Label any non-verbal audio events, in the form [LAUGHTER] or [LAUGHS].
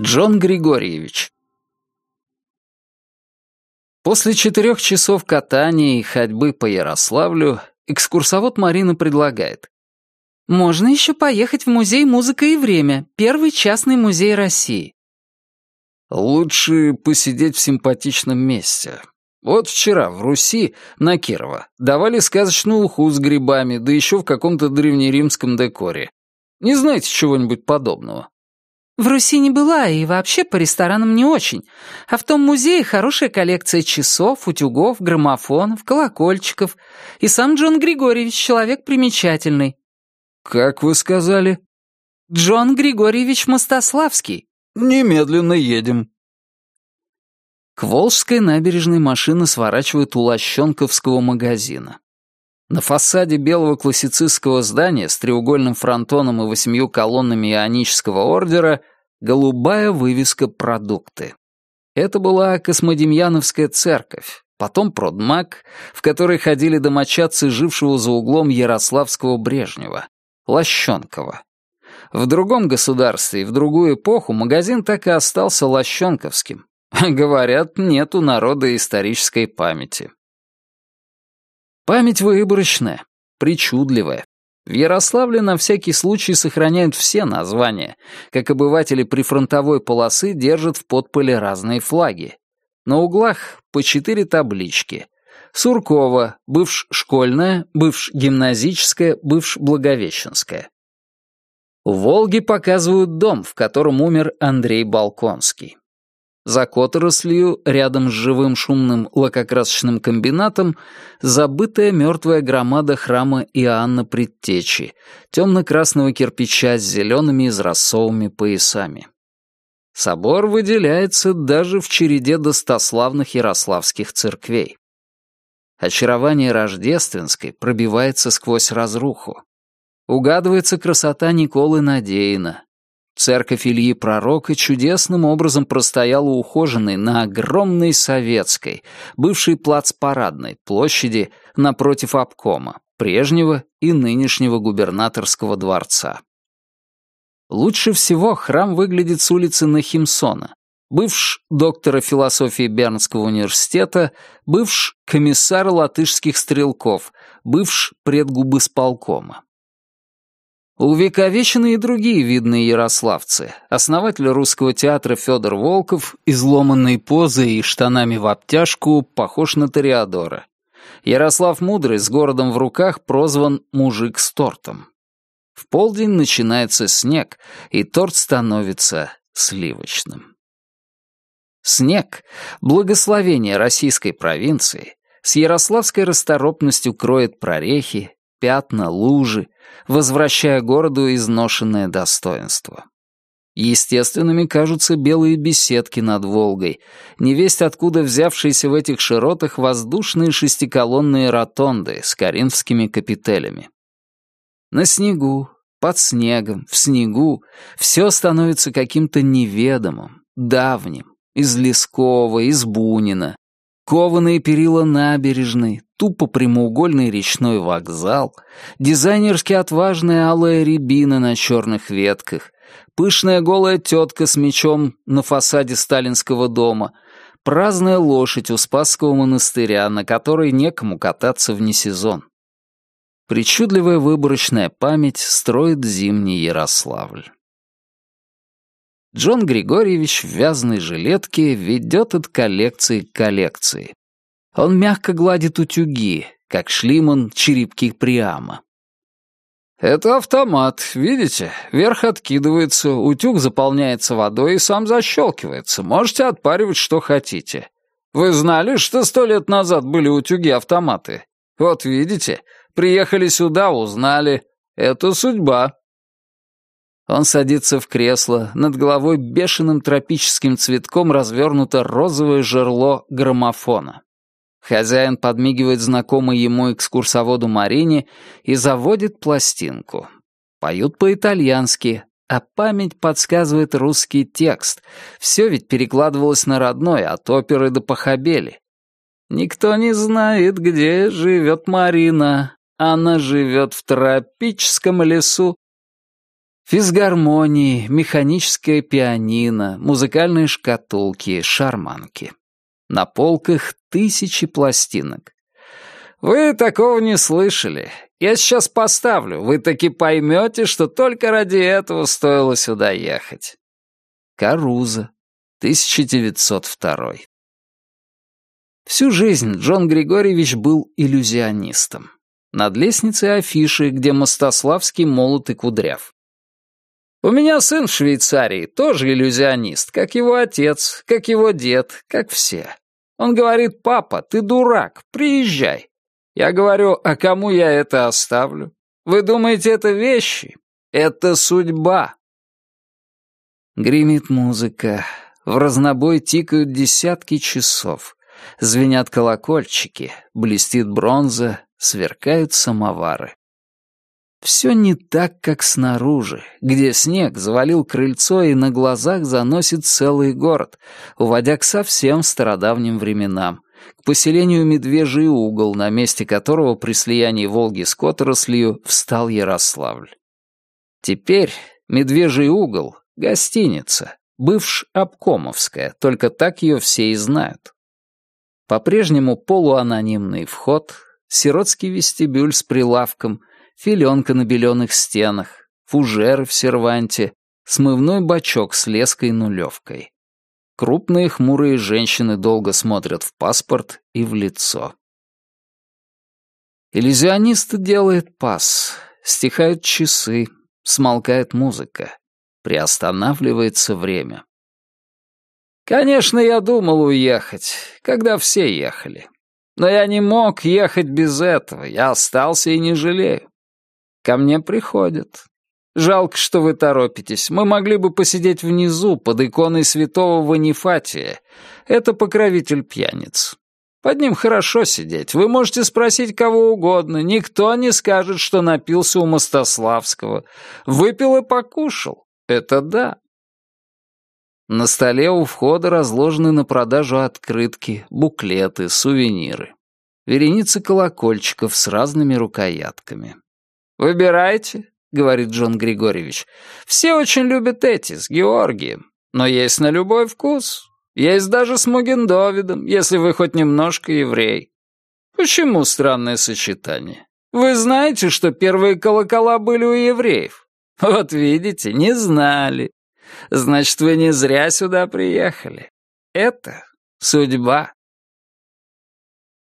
Джон Григорьевич. После четырех часов катания и ходьбы по Ярославлю экскурсовод Марина предлагает. Можно еще поехать в музей «Музыка и время», первый частный музей России. Лучше посидеть в симпатичном месте. Вот вчера в Руси, на Кирова, давали сказочную уху с грибами, да еще в каком-то древнеримском декоре. Не знаете чего-нибудь подобного? В Руси не была и вообще по ресторанам не очень. А в том музее хорошая коллекция часов, утюгов, граммофонов, колокольчиков. И сам Джон Григорьевич человек примечательный. «Как вы сказали?» «Джон Григорьевич Мостославский». «Немедленно едем». К Волжской набережной машина сворачивает у Лощенковского магазина. На фасаде белого классицистского здания с треугольным фронтоном и восемью колоннами ионического ордера голубая вывеска «Продукты». Это была Космодемьяновская церковь, потом продмаг, в который ходили домочадцы жившего за углом Ярославского Брежнева, Лощенкова. В другом государстве и в другую эпоху магазин так и остался лощенковским. [LAUGHS] Говорят, нет у народа исторической памяти. Память выборочная, причудливая. В Ярославле на всякий случай сохраняют все названия, как обыватели прифронтовой полосы держат в подполе разные флаги. На углах по четыре таблички. Суркова, бывш школьная, бывш гимназическая, бывш благовещенская. У Волги показывают дом, в котором умер Андрей Балконский. За которослью, рядом с живым шумным лакокрасочным комбинатом, забытая мертвая громада храма Иоанна Предтечи, темно-красного кирпича с зелеными израсовыми поясами. Собор выделяется даже в череде достославных ярославских церквей. Очарование рождественской пробивается сквозь разруху. Угадывается красота Николы Надеина, Церковь Ильи Пророка чудесным образом простояла ухоженной на огромной советской, бывшей плацпарадной площади напротив обкома, прежнего и нынешнего губернаторского дворца. Лучше всего храм выглядит с улицы Нахимсона, бывш доктора философии Бернского университета, бывш комиссар латышских стрелков, бывш предгубысполкома. Увековечены и другие видные ярославцы. Основатель русского театра Федор Волков, изломанной позой и штанами в обтяжку, похож на Тореадора. Ярослав Мудрый с городом в руках прозван «мужик с тортом». В полдень начинается снег, и торт становится сливочным. Снег — благословение российской провинции, с ярославской расторопностью кроет прорехи, пятна, лужи, возвращая городу изношенное достоинство. Естественными кажутся белые беседки над Волгой, невесть откуда взявшиеся в этих широтах воздушные шестиколонные ротонды с коринфскими капителями. На снегу, под снегом, в снегу все становится каким-то неведомым, давним, из Лескова, из Бунина, Кованые перила набережной, тупо прямоугольный речной вокзал, дизайнерски отважная алая рябина на черных ветках, пышная голая тетка с мечом на фасаде сталинского дома, праздная лошадь у Спасского монастыря, на которой некому кататься вне сезон. Причудливая выборочная память строит зимний Ярославль. Джон Григорьевич в вязаной жилетке ведет от коллекции к коллекции. Он мягко гладит утюги, как шлиман черепки Приама. «Это автомат, видите? Верх откидывается, утюг заполняется водой и сам защелкивается. Можете отпаривать, что хотите. Вы знали, что сто лет назад были утюги-автоматы? Вот видите, приехали сюда, узнали. Это судьба». Он садится в кресло, над головой бешеным тропическим цветком развернуто розовое жерло граммофона. Хозяин подмигивает знакомой ему экскурсоводу Марине и заводит пластинку. Поют по-итальянски, а память подсказывает русский текст. Все ведь перекладывалось на родной, от оперы до похабели. Никто не знает, где живет Марина. Она живет в тропическом лесу Физгармонии, механическое пианино, музыкальные шкатулки, шарманки. На полках тысячи пластинок. Вы такого не слышали. Я сейчас поставлю, вы таки поймете, что только ради этого стоило сюда ехать. Каруза, 1902. Всю жизнь Джон Григорьевич был иллюзионистом. Над лестницей афиши, где Мостославский молот и кудряв. У меня сын в Швейцарии, тоже иллюзионист, как его отец, как его дед, как все. Он говорит, папа, ты дурак, приезжай. Я говорю, а кому я это оставлю? Вы думаете, это вещи? Это судьба. Гремит музыка, в разнобой тикают десятки часов. Звенят колокольчики, блестит бронза, сверкают самовары. Все не так, как снаружи, где снег завалил крыльцо и на глазах заносит целый город, уводя к совсем стародавним временам, к поселению Медвежий угол, на месте которого при слиянии Волги с Которослью встал Ярославль. Теперь Медвежий угол — гостиница, бывш обкомовская, только так ее все и знают. По-прежнему полуанонимный вход, сиротский вестибюль с прилавком — филенка на беленых стенах, фужеры в серванте, смывной бачок с леской-нулевкой. Крупные хмурые женщины долго смотрят в паспорт и в лицо. Иллюзионист делает пас, стихают часы, смолкает музыка, приостанавливается время. Конечно, я думал уехать, когда все ехали. Но я не мог ехать без этого, я остался и не жалею. Ко мне приходят. Жалко, что вы торопитесь. Мы могли бы посидеть внизу, под иконой святого Ванифатия. Это покровитель пьяниц. Под ним хорошо сидеть. Вы можете спросить кого угодно. Никто не скажет, что напился у Мостославского. Выпил и покушал. Это да. На столе у входа разложены на продажу открытки, буклеты, сувениры. Вереница колокольчиков с разными рукоятками. «Выбирайте», — говорит Джон Григорьевич. «Все очень любят эти, с Георгием. Но есть на любой вкус. Есть даже с Мугендовидом, если вы хоть немножко еврей. Почему странное сочетание? Вы знаете, что первые колокола были у евреев? Вот видите, не знали. Значит, вы не зря сюда приехали. Это судьба».